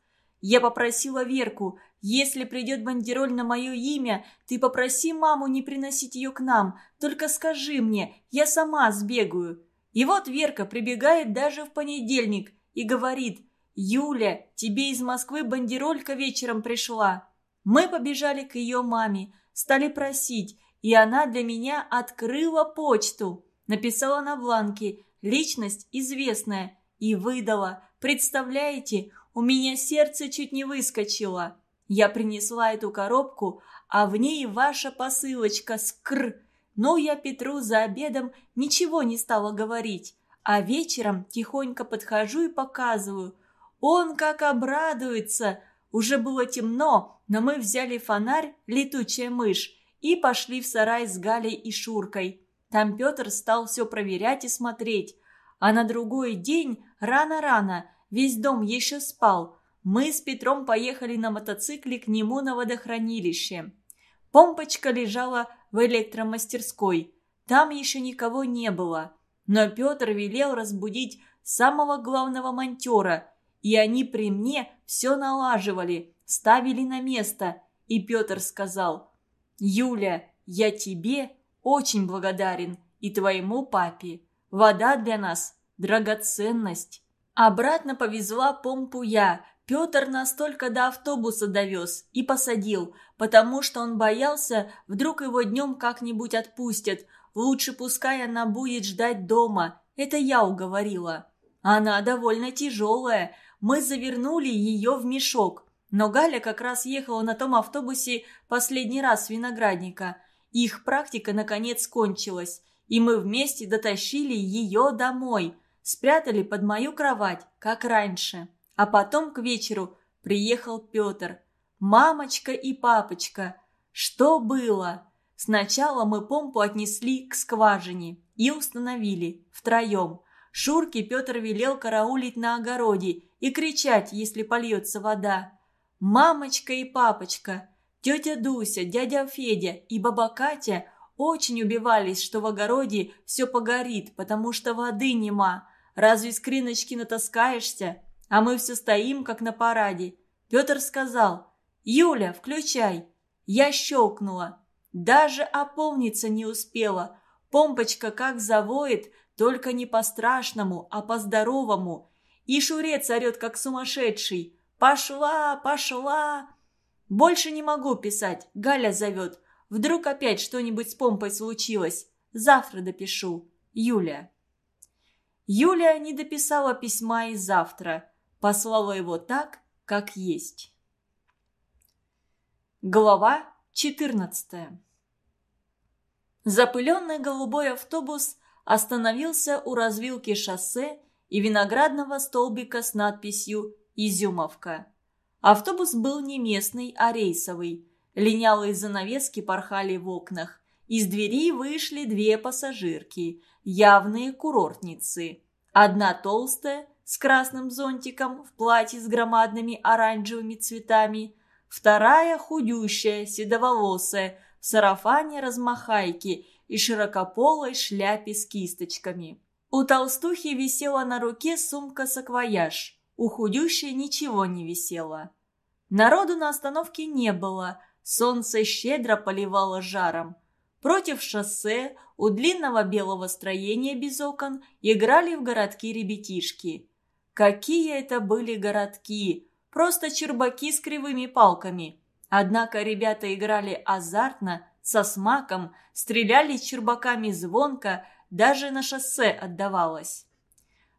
Я попросила Верку, если придет бандероль на мое имя, ты попроси маму не приносить ее к нам. Только скажи мне, я сама сбегаю. И вот Верка прибегает даже в понедельник и говорит, «Юля, тебе из Москвы бандеролька вечером пришла». Мы побежали к ее маме стали просить, и она для меня открыла почту. Написала на бланке «Личность известная» и выдала. Представляете, у меня сердце чуть не выскочило. Я принесла эту коробку, а в ней ваша посылочка скр. Но я Петру за обедом ничего не стала говорить, а вечером тихонько подхожу и показываю. Он как обрадуется. Уже было темно, но мы взяли фонарь, летучая мышь, и пошли в сарай с Галей и Шуркой. Там Петр стал все проверять и смотреть. А на другой день, рано-рано, весь дом еще спал. Мы с Петром поехали на мотоцикле к нему на водохранилище. Помпочка лежала в электромастерской. Там еще никого не было. Но Петр велел разбудить самого главного монтера, и они при мне все налаживали – ставили на место, и Петр сказал, «Юля, я тебе очень благодарен и твоему папе. Вода для нас – драгоценность». Обратно повезла помпу я. Петр нас только до автобуса довез и посадил, потому что он боялся, вдруг его днем как-нибудь отпустят. Лучше пускай она будет ждать дома. Это я уговорила. Она довольно тяжелая. Мы завернули ее в мешок. Но Галя как раз ехала на том автобусе последний раз с виноградника. Их практика наконец кончилась, и мы вместе дотащили ее домой. Спрятали под мою кровать, как раньше. А потом к вечеру приехал Петр. Мамочка и папочка. Что было? Сначала мы помпу отнесли к скважине и установили втроем. Шурке Петр велел караулить на огороде и кричать, если польется вода. Мамочка и папочка, тетя Дуся, дядя Федя и баба Катя очень убивались, что в огороде все погорит, потому что воды нема. Разве с криночки натаскаешься? А мы все стоим, как на параде. Петр сказал, «Юля, включай». Я щелкнула. Даже опомниться не успела. Помпочка как завоет, только не по-страшному, а по-здоровому. И Шурец орет, как сумасшедший. «Пошла, пошла!» «Больше не могу писать. Галя зовет. Вдруг опять что-нибудь с помпой случилось. Завтра допишу. Юля». Юля не дописала письма и завтра. Послала его так, как есть. Глава 14 Запыленный голубой автобус остановился у развилки шоссе и виноградного столбика с надписью Изюмовка. Автобус был не местный, а рейсовый. Линялые занавески порхали в окнах. Из дверей вышли две пассажирки, явные курортницы. Одна толстая, с красным зонтиком, в платье с громадными оранжевыми цветами. Вторая худющая, седоволосая, в сарафане размахайки и широкополой шляпе с кисточками. У толстухи висела на руке сумка-саквояж. У худющей ничего не висело. Народу на остановке не было, солнце щедро поливало жаром. Против шоссе у длинного белого строения без окон играли в городки ребятишки. Какие это были городки! Просто чербаки с кривыми палками. Однако ребята играли азартно, со смаком, стреляли чербаками звонко, даже на шоссе отдавалось.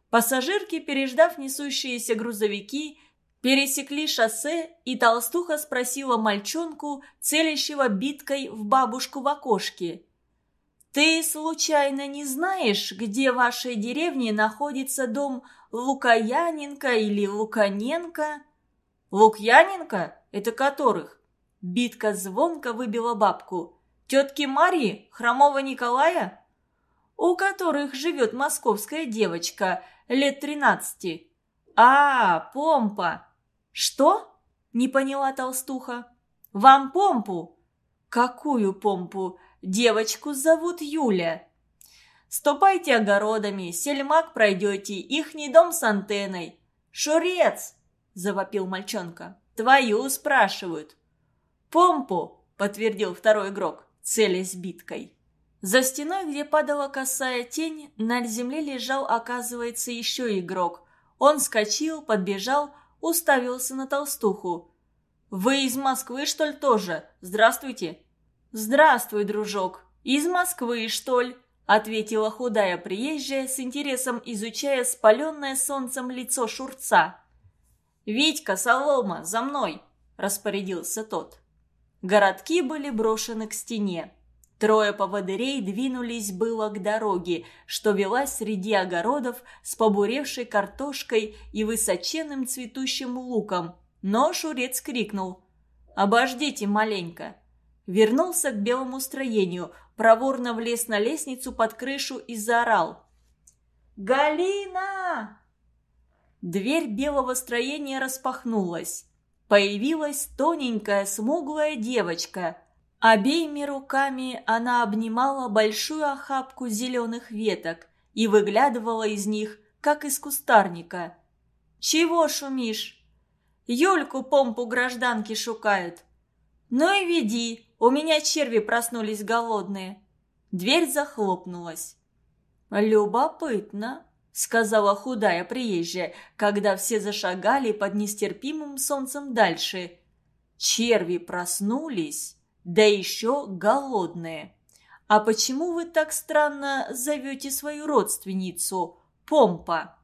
Пассажирки, переждав несущиеся грузовики, пересекли шоссе, и толстуха спросила мальчонку, целящего биткой в бабушку в окошке. «Ты случайно не знаешь, где в вашей деревне находится дом Лукаяненко или Луканенко?» «Лукьяненко? Это которых?» Битка звонко выбила бабку. «Тетки Марии? Хромого Николая?» «У которых живет московская девочка, лет тринадцати». «А, помпа!» «Что?» – не поняла толстуха. «Вам помпу?» «Какую помпу? Девочку зовут Юля». «Ступайте огородами, сельмак пройдете, ихний дом с антенной». «Шурец!» – завопил мальчонка. «Твою спрашивают». «Помпу!» – подтвердил второй игрок, целясь биткой. За стеной, где падала косая тень, на земле лежал, оказывается, еще игрок. Он скочил, подбежал, уставился на толстуху. «Вы из Москвы, что ли, тоже? Здравствуйте!» «Здравствуй, дружок! Из Москвы, что ли?» ответила худая приезжая, с интересом изучая спаленное солнцем лицо Шурца. «Витька, Солома, за мной!» – распорядился тот. Городки были брошены к стене. Трое поводырей двинулись было к дороге, что велась среди огородов с побуревшей картошкой и высоченным цветущим луком, но Шурец крикнул «Обождите маленько!» Вернулся к белому строению, проворно влез на лестницу под крышу и заорал «Галина!» Дверь белого строения распахнулась. Появилась тоненькая, смуглая девочка. Обеими руками она обнимала большую охапку зеленых веток и выглядывала из них, как из кустарника. «Чего шумишь?» «Юльку помпу гражданки шукают». «Ну и веди, у меня черви проснулись голодные». Дверь захлопнулась. «Любопытно», сказала худая приезжая, когда все зашагали под нестерпимым солнцем дальше. Черви проснулись, да еще голодные. А почему вы так странно зовете свою родственницу Помпа?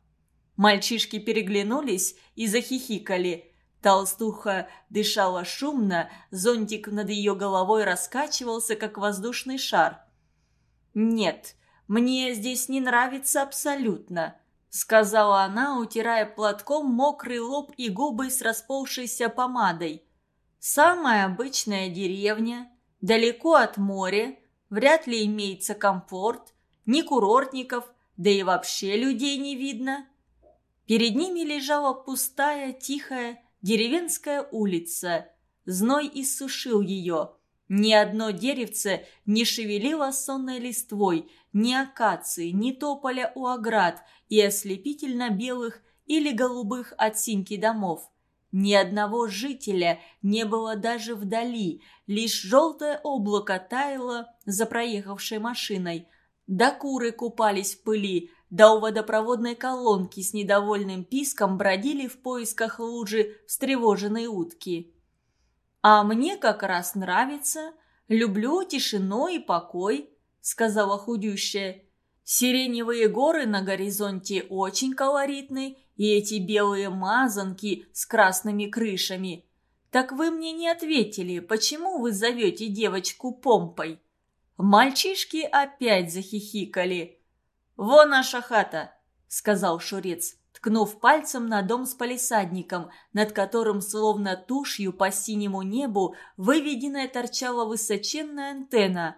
Мальчишки переглянулись и захихикали. Толстуха дышала шумно, зонтик над ее головой раскачивался, как воздушный шар. «Нет, мне здесь не нравится абсолютно», — сказала она, утирая платком мокрый лоб и губы с расползшейся помадой. «Самая обычная деревня, далеко от моря, вряд ли имеется комфорт, ни курортников, да и вообще людей не видно». Перед ними лежала пустая, тихая деревенская улица. Зной иссушил ее. Ни одно деревце не шевелило сонной листвой, ни акации, ни тополя у оград и ослепительно белых или голубых от синьки домов. Ни одного жителя не было даже вдали, лишь желтое облако таяло за проехавшей машиной. Да куры купались в пыли, да у водопроводной колонки с недовольным писком бродили в поисках лужи встревоженные утки. «А мне как раз нравится. Люблю тишину и покой», — сказала худющая. «Сиреневые горы на горизонте очень колоритны, и эти белые мазанки с красными крышами. Так вы мне не ответили, почему вы зовете девочку Помпой?» Мальчишки опять захихикали. «Вон наша хата», — сказал Шурец ткнув пальцем на дом с палисадником, над которым словно тушью по синему небу выведенная торчала высоченная антенна.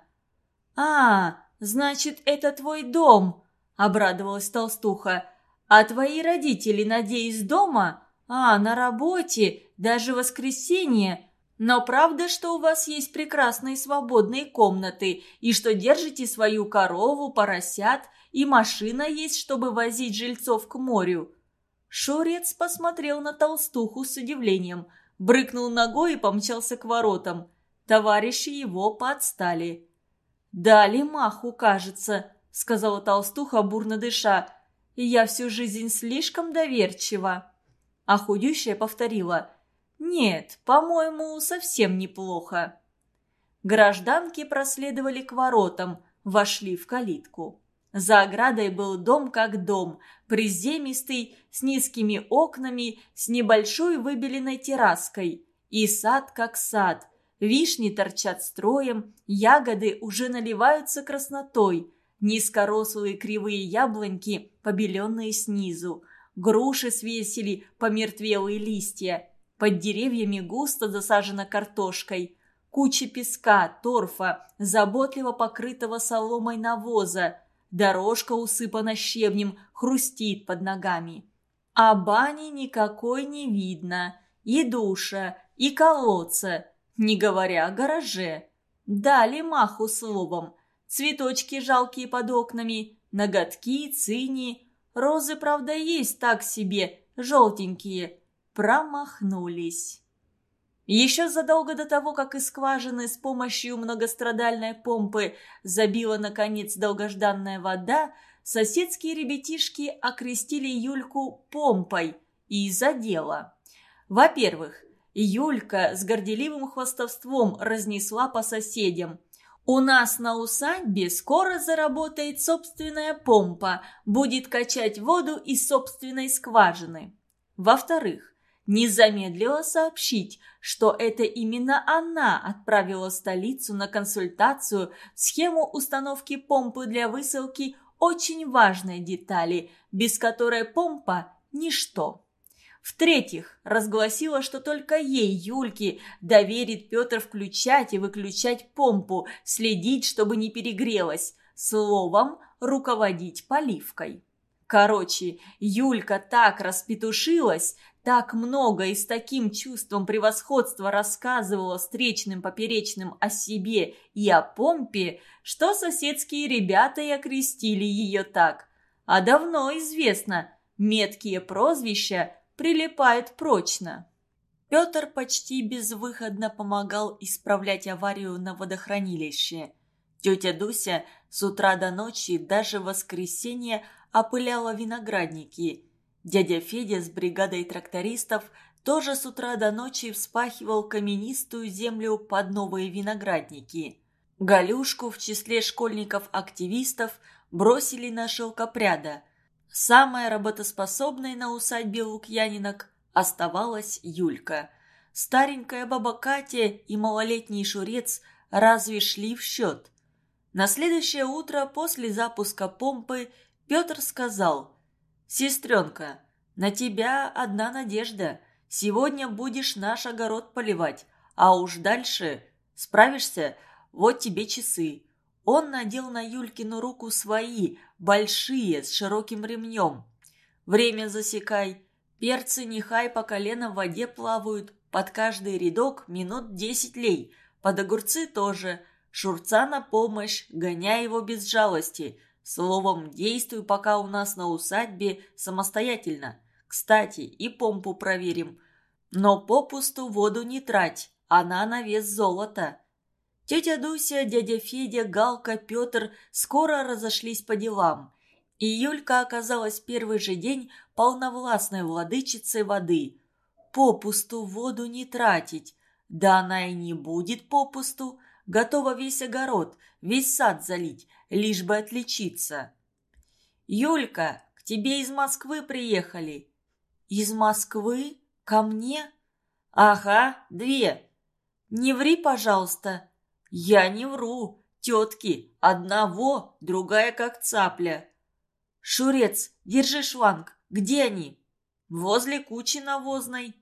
«А, значит, это твой дом!» – обрадовалась толстуха. «А твои родители, надеюсь, дома? А, на работе, даже воскресенье. Но правда, что у вас есть прекрасные свободные комнаты, и что держите свою корову, поросят – и машина есть, чтобы возить жильцов к морю». Шурец посмотрел на толстуху с удивлением, брыкнул ногой и помчался к воротам. Товарищи его подстали. «Дали маху, кажется», — сказала толстуха, бурно дыша. Я всю жизнь слишком доверчива». А худющая повторила. «Нет, по-моему, совсем неплохо». Гражданки проследовали к воротам, вошли в калитку. За оградой был дом как дом, приземистый, с низкими окнами, с небольшой выбеленной терраской. И сад как сад. Вишни торчат строем, ягоды уже наливаются краснотой. Низкорослые кривые яблоньки, побеленные снизу. Груши свесили помертвелые листья. Под деревьями густо засажена картошкой. Куча песка, торфа, заботливо покрытого соломой навоза. Дорожка усыпана щебнем, хрустит под ногами. А бани никакой не видно. И душа, и колодца, не говоря о гараже. Дали маху словом. Цветочки жалкие под окнами, ноготки, цини. Розы, правда, есть так себе, желтенькие. Промахнулись. Еще задолго до того, как из скважины с помощью многострадальной помпы забила, наконец, долгожданная вода, соседские ребятишки окрестили Юльку помпой и за дело. Во-первых, Юлька с горделивым хвастовством разнесла по соседям. «У нас на усадьбе скоро заработает собственная помпа, будет качать воду из собственной скважины». Во-вторых, не замедлила сообщить, что это именно она отправила в столицу на консультацию схему установки помпы для высылки очень важной детали, без которой помпа – ничто. В-третьих, разгласила, что только ей, Юльке, доверит Петр включать и выключать помпу, следить, чтобы не перегрелась, словом, руководить поливкой. Короче, Юлька так распетушилась, так много и с таким чувством превосходства рассказывала встречным поперечным о себе и о помпе, что соседские ребята и окрестили ее так. А давно известно, меткие прозвища прилипают прочно. Петр почти безвыходно помогал исправлять аварию на водохранилище. Тетя Дуся с утра до ночи, даже в воскресенье, опыляла виноградники – Дядя Федя с бригадой трактористов тоже с утра до ночи вспахивал каменистую землю под новые виноградники. Галюшку в числе школьников-активистов бросили на шелкопряда. Самая работоспособной на усадьбе Лукьянинок оставалась Юлька. Старенькая баба Катя и малолетний Шурец разве шли в счет. На следующее утро после запуска помпы Петр сказал – «Сестренка, на тебя одна надежда. Сегодня будешь наш огород поливать, а уж дальше справишься, вот тебе часы». Он надел на Юлькину руку свои, большие, с широким ремнем. «Время засекай. Перцы нехай по колено в воде плавают. Под каждый рядок минут десять лей. Под огурцы тоже. Шурца на помощь, гоняй его без жалости. Словом, действуй пока у нас на усадьбе самостоятельно. Кстати, и помпу проверим. Но попусту воду не трать, она на вес золота. Тетя Дуся, дядя Федя, Галка, Петр скоро разошлись по делам. И Юлька оказалась первый же день полновластной владычицей воды. Попусту воду не тратить. Да она и не будет попусту. Готова весь огород, весь сад залить, лишь бы отличиться. «Юлька, к тебе из Москвы приехали». «Из Москвы? Ко мне?» «Ага, две». «Не ври, пожалуйста». «Я не вру. Тетки, одного, другая как цапля». «Шурец, держи шланг. Где они?» «Возле кучи навозной».